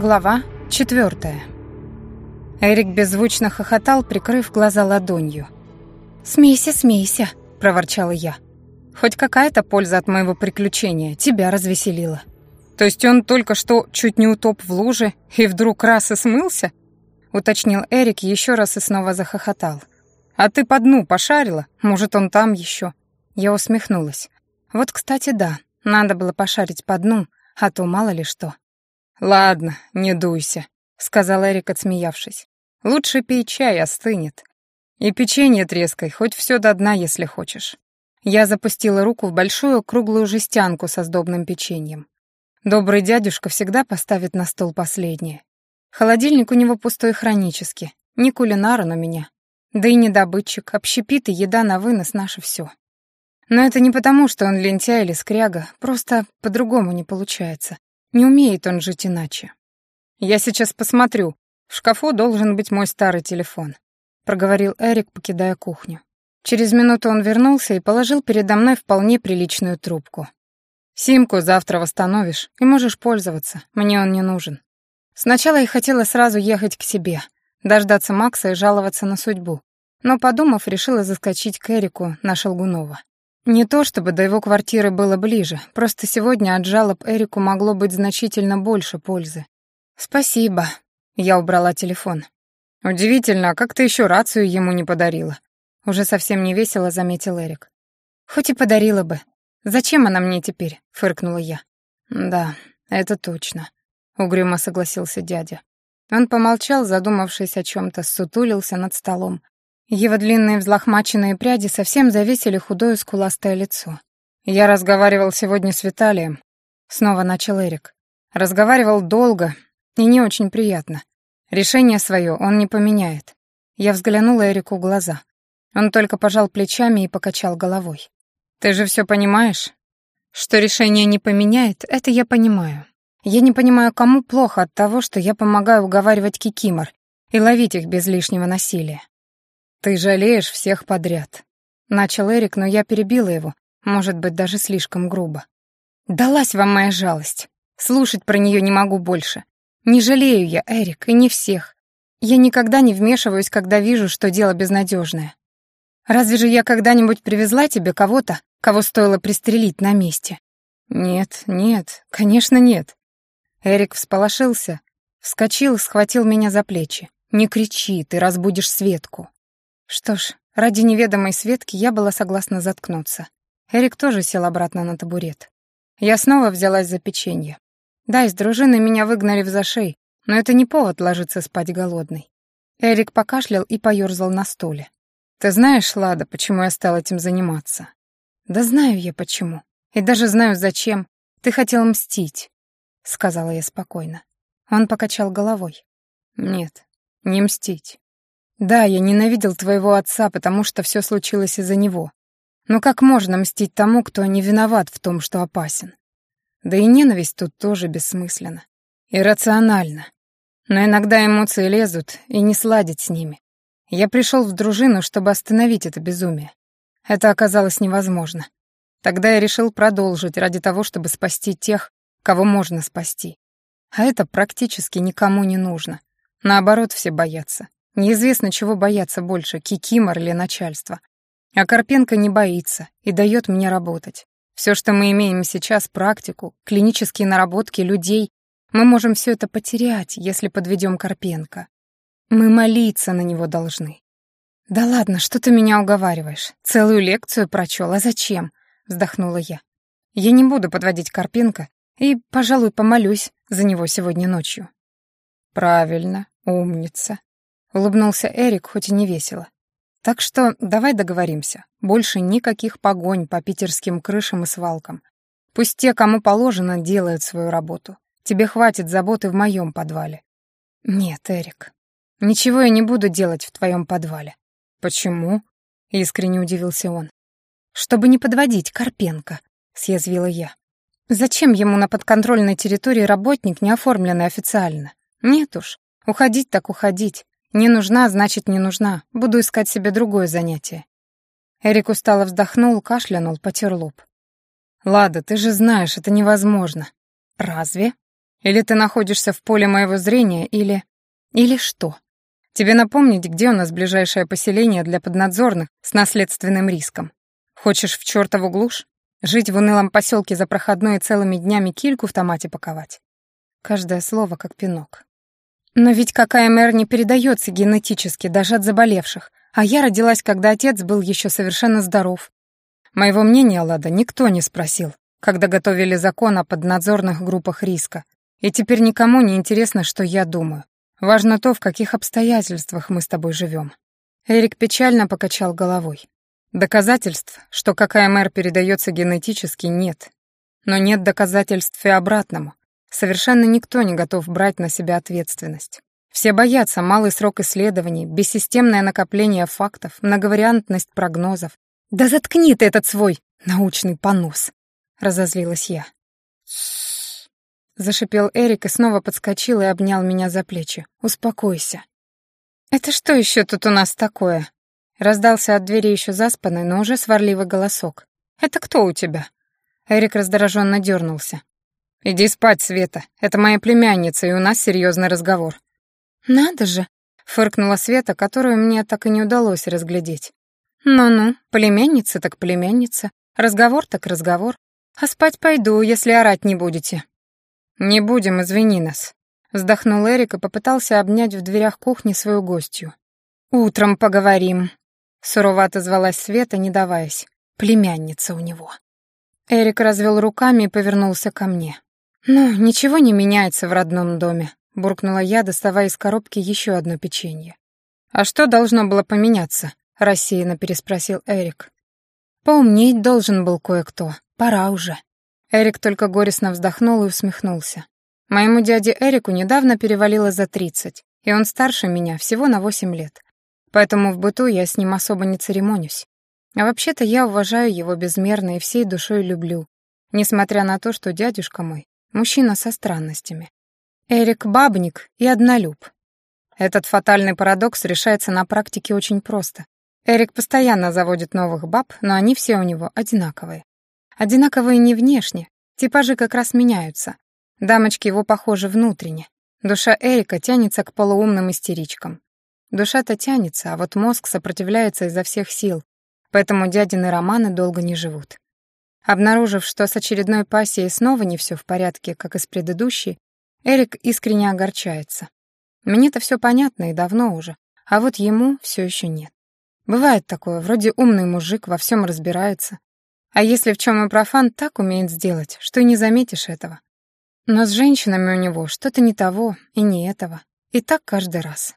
Глава четвертая. Эрик беззвучно хохотал, прикрыв глаза ладонью. «Смейся, смейся», — проворчала я. «Хоть какая-то польза от моего приключения тебя развеселила». «То есть он только что чуть не утоп в луже и вдруг раз и смылся?» — уточнил Эрик еще раз и снова захохотал. «А ты по дну пошарила? Может, он там еще?» Я усмехнулась. «Вот, кстати, да, надо было пошарить по дну, а то мало ли что». «Ладно, не дуйся», — сказал Эрик, отсмеявшись. «Лучше пей чай, остынет. И печенье трескай, хоть все до дна, если хочешь». Я запустила руку в большую круглую жестянку со сдобным печеньем. Добрый дядюшка всегда поставит на стол последнее. Холодильник у него пустой хронически. Не кулинар он у меня. Да и не добытчик, общепит и еда на вынос наше все. Но это не потому, что он лентяй или скряга, просто по-другому не получается. Не умеет он жить иначе. «Я сейчас посмотрю. В шкафу должен быть мой старый телефон», — проговорил Эрик, покидая кухню. Через минуту он вернулся и положил передо мной вполне приличную трубку. «Симку завтра восстановишь, и можешь пользоваться. Мне он не нужен». Сначала я хотела сразу ехать к себе, дождаться Макса и жаловаться на судьбу. Но, подумав, решила заскочить к Эрику на Шелгунова. Не то чтобы до его квартиры было ближе, просто сегодня от жалоб Эрику могло быть значительно больше пользы. «Спасибо», — я убрала телефон. «Удивительно, а как ты еще рацию ему не подарила?» Уже совсем не весело заметил Эрик. «Хоть и подарила бы. Зачем она мне теперь?» — фыркнула я. «Да, это точно», — угрюмо согласился дядя. Он помолчал, задумавшись о чем-то, сутулился над столом, его длинные взлохмаченные пряди совсем завесили худое скуластое лицо. «Я разговаривал сегодня с Виталием», — снова начал Эрик. «Разговаривал долго и не очень приятно. Решение свое он не поменяет». Я взглянула Эрику в глаза. Он только пожал плечами и покачал головой. «Ты же все понимаешь?» «Что решение не поменяет, это я понимаю. Я не понимаю, кому плохо от того, что я помогаю уговаривать кикимор и ловить их без лишнего насилия. «Ты жалеешь всех подряд», — начал Эрик, но я перебила его, может быть, даже слишком грубо. «Далась вам моя жалость. Слушать про нее не могу больше. Не жалею я, Эрик, и не всех. Я никогда не вмешиваюсь, когда вижу, что дело безнадежное. Разве же я когда-нибудь привезла тебе кого-то, кого стоило пристрелить на месте? Нет, нет, конечно, нет. Эрик всполошился, вскочил, схватил меня за плечи. Не кричи, ты разбудишь Светку. Что ж, ради неведомой Светки я была согласна заткнуться. Эрик тоже сел обратно на табурет. Я снова взялась за печенье. Да, из дружины меня выгнали в зашей, но это не повод ложиться спать голодной. Эрик покашлял и поёрзал на стуле. «Ты знаешь, Лада, почему я стал этим заниматься?» «Да знаю я почему. И даже знаю, зачем. Ты хотел мстить», — сказала я спокойно. Он покачал головой. «Нет, не мстить. Да, я ненавидел твоего отца, потому что все случилось из-за него. Но как можно мстить тому, кто не виноват в том, что опасен? Да и ненависть тут тоже бессмысленна. Иррационально. Но иногда эмоции лезут, и не сладить с ними. Я пришел в дружину, чтобы остановить это безумие. Это оказалось невозможно. Тогда я решил продолжить ради того, чтобы спасти тех, кого можно спасти. А это практически никому не нужно. Наоборот, все боятся. Неизвестно, чего бояться больше, кикимор или начальство. А Карпенко не боится и дает мне работать. Все, что мы имеем сейчас, практику, клинические наработки людей, мы можем все это потерять, если подведем Карпенко. Мы молиться на него должны. «Да ладно, что ты меня уговариваешь? Целую лекцию прочел, а зачем?» — вздохнула я. «Я не буду подводить Карпенко и, пожалуй, помолюсь за него сегодня ночью». «Правильно, умница», Улыбнулся Эрик, хоть и не весело. Так что давай договоримся. Больше никаких погонь по питерским крышам и свалкам. Пусть те, кому положено, делают свою работу. Тебе хватит заботы в моем подвале. Нет, Эрик, ничего я не буду делать в твоем подвале. Почему? Искренне удивился он. Чтобы не подводить Карпенко, съязвила я. Зачем ему на подконтрольной территории работник, не оформленный официально? Нет уж, уходить так уходить. Не нужна, значит, не нужна. Буду искать себе другое занятие. Эрик устало вздохнул, кашлянул, потер лоб. «Лада, ты же знаешь, это невозможно». «Разве?» Или ты находишься в поле моего зрения, или... Или что? Тебе напомнить, где у нас ближайшее поселение для поднадзорных с наследственным риском? Хочешь в чертову глушь? Жить в унылом поселке за проходной целыми днями кильку в томате паковать? Каждое слово как пинок. Но ведь какая мэр не передается генетически, даже от заболевших. А я родилась, когда отец был еще совершенно здоров. Моего мнения, Лада, никто не спросил, когда готовили закон о поднадзорных группах риска. И теперь никому не интересно, что я думаю. Важно то, в каких обстоятельствах мы с тобой живем. Эрик печально покачал головой. Доказательств, что какая мэр передается генетически, нет. Но нет доказательств и обратному. Совершенно никто не готов брать на себя ответственность. Все боятся малый срок исследований, бессистемное накопление фактов, многовариантность прогнозов. «Да заткни ты этот свой научный понос!» — разозлилась я. Зашипел Эрик и снова подскочил и обнял меня за плечи. «Успокойся». «Это что еще тут у нас такое?» Раздался от двери еще заспанный, но уже сварливый голосок. «Это кто у тебя?» Эрик раздраженно дернулся. «Иди спать, Света. Это моя племянница, и у нас серьезный разговор». «Надо же!» — фыркнула Света, которую мне так и не удалось разглядеть. «Ну-ну, племянница так племянница, разговор так разговор. А спать пойду, если орать не будете». «Не будем, извини нас», — вздохнул Эрик и попытался обнять в дверях кухни свою гостью. «Утром поговорим», — сурово отозвалась Света, не даваясь. «Племянница у него». Эрик развел руками и повернулся ко мне. «Ну, ничего не меняется в родном доме», — буркнула я, доставая из коробки еще одно печенье. «А что должно было поменяться?» — рассеянно переспросил Эрик. «Поумнеть должен был кое-кто. Пора уже». Эрик только горестно вздохнул и усмехнулся. Моему дяде Эрику недавно перевалило за тридцать, и он старше меня всего на восемь лет. Поэтому в быту я с ним особо не церемонюсь. А вообще-то я уважаю его безмерно и всей душой люблю, несмотря на то, что дядюшка мой — мужчина со странностями. Эрик — бабник и однолюб. Этот фатальный парадокс решается на практике очень просто. Эрик постоянно заводит новых баб, но они все у него одинаковые. Одинаковые не внешне, типажи как раз меняются. Дамочки его похожи внутренне. Душа Эрика тянется к полуумным истеричкам. Душа-то тянется, а вот мозг сопротивляется изо всех сил, поэтому дядины романы долго не живут. Обнаружив, что с очередной пассией снова не все в порядке, как и с предыдущей, Эрик искренне огорчается. Мне-то все понятно и давно уже, а вот ему все еще нет. Бывает такое, вроде умный мужик, во всем разбирается, а если в чем и профан, так умеет сделать, что и не заметишь этого. Но с женщинами у него что-то не того и не этого. И так каждый раз.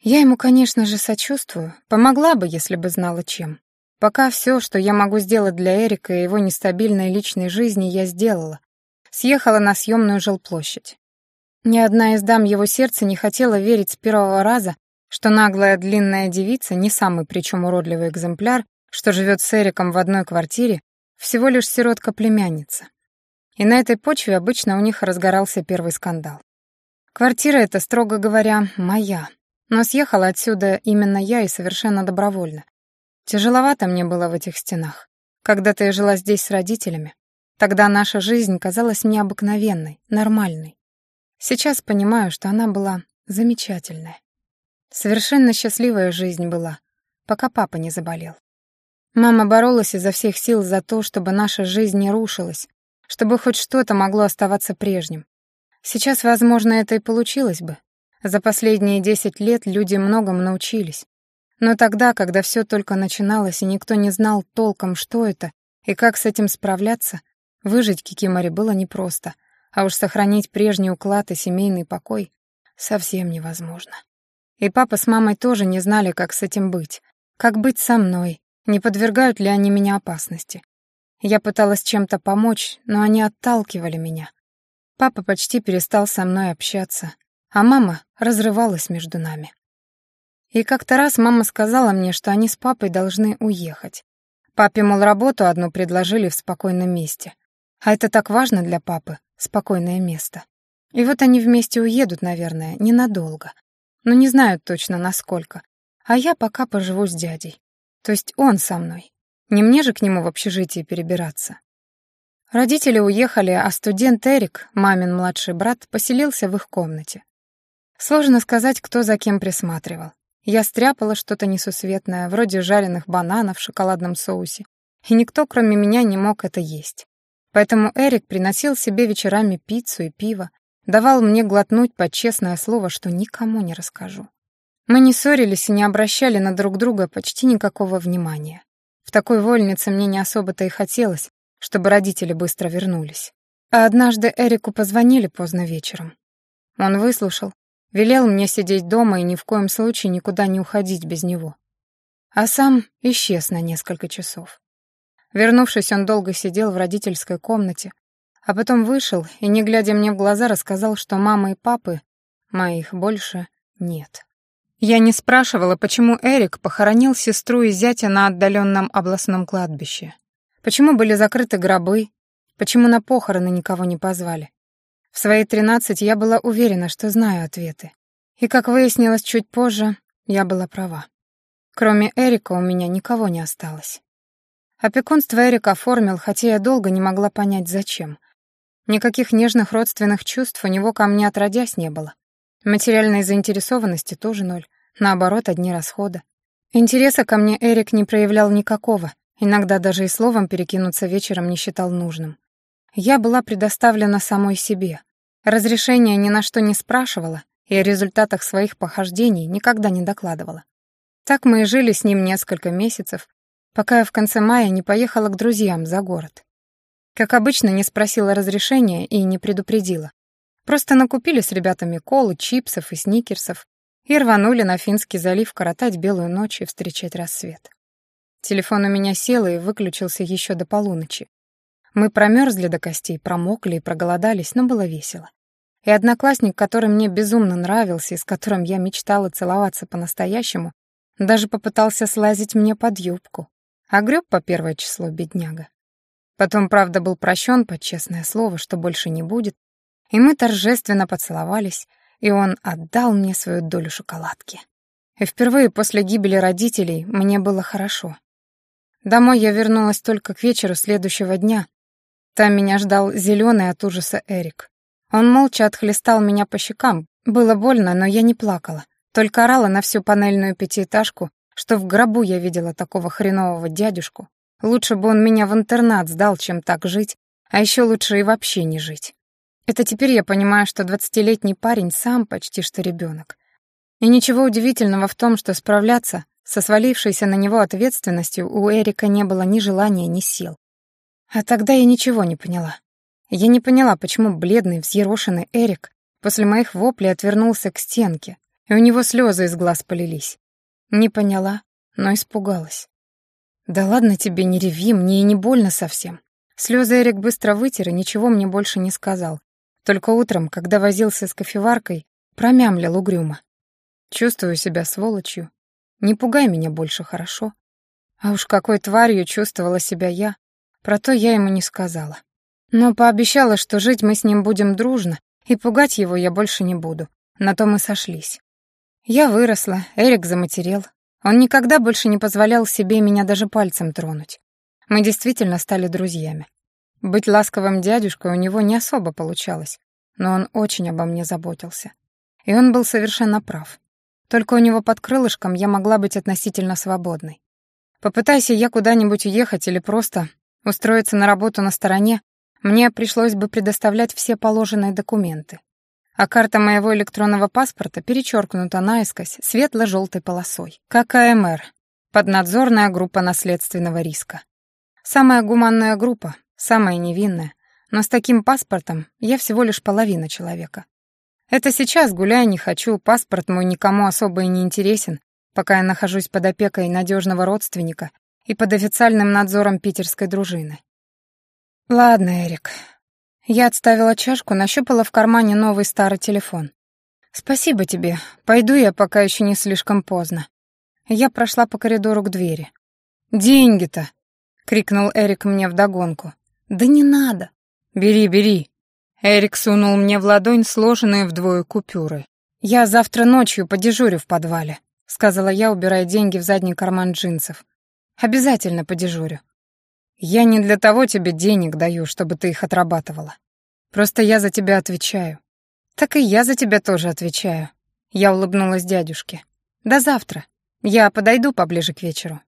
Я ему, конечно же, сочувствую. Помогла бы, если бы знала чем. Пока все, что я могу сделать для Эрика и его нестабильной личной жизни, я сделала. Съехала на съемную жилплощадь. Ни одна из дам его сердца не хотела верить с первого раза, что наглая длинная девица, не самый причем уродливый экземпляр, что живет с Эриком в одной квартире, всего лишь сиротка-племянница. И на этой почве обычно у них разгорался первый скандал. Квартира эта, строго говоря, моя. Но съехала отсюда именно я и совершенно добровольно. Тяжеловато мне было в этих стенах. Когда-то я жила здесь с родителями. Тогда наша жизнь казалась мне обыкновенной, нормальной. Сейчас понимаю, что она была замечательная. Совершенно счастливая жизнь была, пока папа не заболел. Мама боролась изо всех сил за то, чтобы наша жизнь не рушилась, чтобы хоть что-то могло оставаться прежним. Сейчас, возможно, это и получилось бы. За последние десять лет люди многому научились. Но тогда, когда все только начиналось и никто не знал толком, что это и как с этим справляться, выжить Кикиморе было непросто, а уж сохранить прежний уклад и семейный покой совсем невозможно. И папа с мамой тоже не знали, как с этим быть, как быть со мной, не подвергают ли они меня опасности. Я пыталась чем-то помочь, но они отталкивали меня. Папа почти перестал со мной общаться, а мама разрывалась между нами. И как-то раз мама сказала мне, что они с папой должны уехать. Папе, мол, работу одну предложили в спокойном месте. А это так важно для папы — спокойное место. И вот они вместе уедут, наверное, ненадолго. Но не знают точно, насколько. А я пока поживу с дядей. То есть он со мной. Не мне же к нему в общежитие перебираться. Родители уехали, а студент Эрик, мамин младший брат, поселился в их комнате. Сложно сказать, кто за кем присматривал. Я стряпала что-то несусветное, вроде жареных бананов в шоколадном соусе, и никто, кроме меня, не мог это есть. Поэтому Эрик приносил себе вечерами пиццу и пиво, давал мне глотнуть под честное слово, что никому не расскажу. Мы не ссорились и не обращали на друг друга почти никакого внимания. В такой вольнице мне не особо-то и хотелось, чтобы родители быстро вернулись. А однажды Эрику позвонили поздно вечером. Он выслушал, велел мне сидеть дома и ни в коем случае никуда не уходить без него. А сам исчез на несколько часов. Вернувшись, он долго сидел в родительской комнате, а потом вышел и, не глядя мне в глаза, рассказал, что мамы и папы моих больше нет. Я не спрашивала, почему Эрик похоронил сестру и зятя на отдаленном областном кладбище. Почему были закрыты гробы, почему на похороны никого не позвали. В свои тринадцать я была уверена, что знаю ответы. И, как выяснилось чуть позже, я была права. Кроме Эрика у меня никого не осталось. Опекунство Эрик оформил, хотя я долго не могла понять, зачем. Никаких нежных родственных чувств у него ко мне отродясь не было. Материальной заинтересованности тоже ноль. Наоборот, одни расходы. Интереса ко мне Эрик не проявлял никакого, иногда даже и словом перекинуться вечером не считал нужным. Я была предоставлена самой себе. Разрешения ни на что не спрашивала и о результатах своих похождений никогда не докладывала. Так мы и жили с ним несколько месяцев, пока я в конце мая не поехала к друзьям за город. Как обычно, не спросила разрешения и не предупредила. Просто накупили с ребятами колы, чипсов и сникерсов и рванули на Финский залив коротать белую ночь и встречать рассвет. Телефон у меня сел и выключился еще до полуночи. Мы промерзли до костей, промокли и проголодались, но было весело. И одноклассник, который мне безумно нравился и с которым я мечтала целоваться по-настоящему, даже попытался слазить мне под юбку. А греб по первое число, бедняга. Потом, правда, был прощен под честное слово, что больше не будет, и мы торжественно поцеловались, и он отдал мне свою долю шоколадки. И впервые после гибели родителей мне было хорошо. Домой я вернулась только к вечеру следующего дня. Там меня ждал зеленый от ужаса Эрик. Он молча отхлестал меня по щекам. Было больно, но я не плакала. Только орала на всю панельную пятиэтажку что в гробу я видела такого хренового дядюшку. Лучше бы он меня в интернат сдал, чем так жить, а еще лучше и вообще не жить. Это теперь я понимаю, что двадцатилетний парень сам почти что ребенок. И ничего удивительного в том, что справляться со свалившейся на него ответственностью у Эрика не было ни желания, ни сил. А тогда я ничего не поняла. Я не поняла, почему бледный, взъерошенный Эрик после моих воплей отвернулся к стенке, и у него слезы из глаз полились. Не поняла, но испугалась. «Да ладно тебе, не реви, мне и не больно совсем». Слезы Эрик быстро вытер и ничего мне больше не сказал. Только утром, когда возился с кофеваркой, промямлил угрюмо. «Чувствую себя сволочью. Не пугай меня больше, хорошо?» А уж какой тварью чувствовала себя я, про то я ему не сказала. Но пообещала, что жить мы с ним будем дружно, и пугать его я больше не буду. На то мы сошлись. Я выросла, Эрик заматерел. Он никогда больше не позволял себе меня даже пальцем тронуть. Мы действительно стали друзьями. Быть ласковым дядюшкой у него не особо получалось, но он очень обо мне заботился. И он был совершенно прав. Только у него под крылышком я могла быть относительно свободной. Попытайся я куда-нибудь уехать или просто устроиться на работу на стороне, мне пришлось бы предоставлять все положенные документы а карта моего электронного паспорта перечеркнута наискось светло-желтой полосой. Как АМР, поднадзорная группа наследственного риска. Самая гуманная группа, самая невинная, но с таким паспортом я всего лишь половина человека. Это сейчас, гуляя не хочу, паспорт мой никому особо и не интересен, пока я нахожусь под опекой надежного родственника и под официальным надзором питерской дружины. Ладно, Эрик, я отставила чашку, нащупала в кармане новый старый телефон. «Спасибо тебе. Пойду я, пока еще не слишком поздно». Я прошла по коридору к двери. «Деньги-то!» — крикнул Эрик мне вдогонку. «Да не надо!» «Бери, бери!» Эрик сунул мне в ладонь сложенные вдвое купюры. «Я завтра ночью подежурю в подвале», — сказала я, убирая деньги в задний карман джинсов. «Обязательно подежурю». Я не для того тебе денег даю, чтобы ты их отрабатывала. Просто я за тебя отвечаю. Так и я за тебя тоже отвечаю. Я улыбнулась дядюшке. До завтра. Я подойду поближе к вечеру.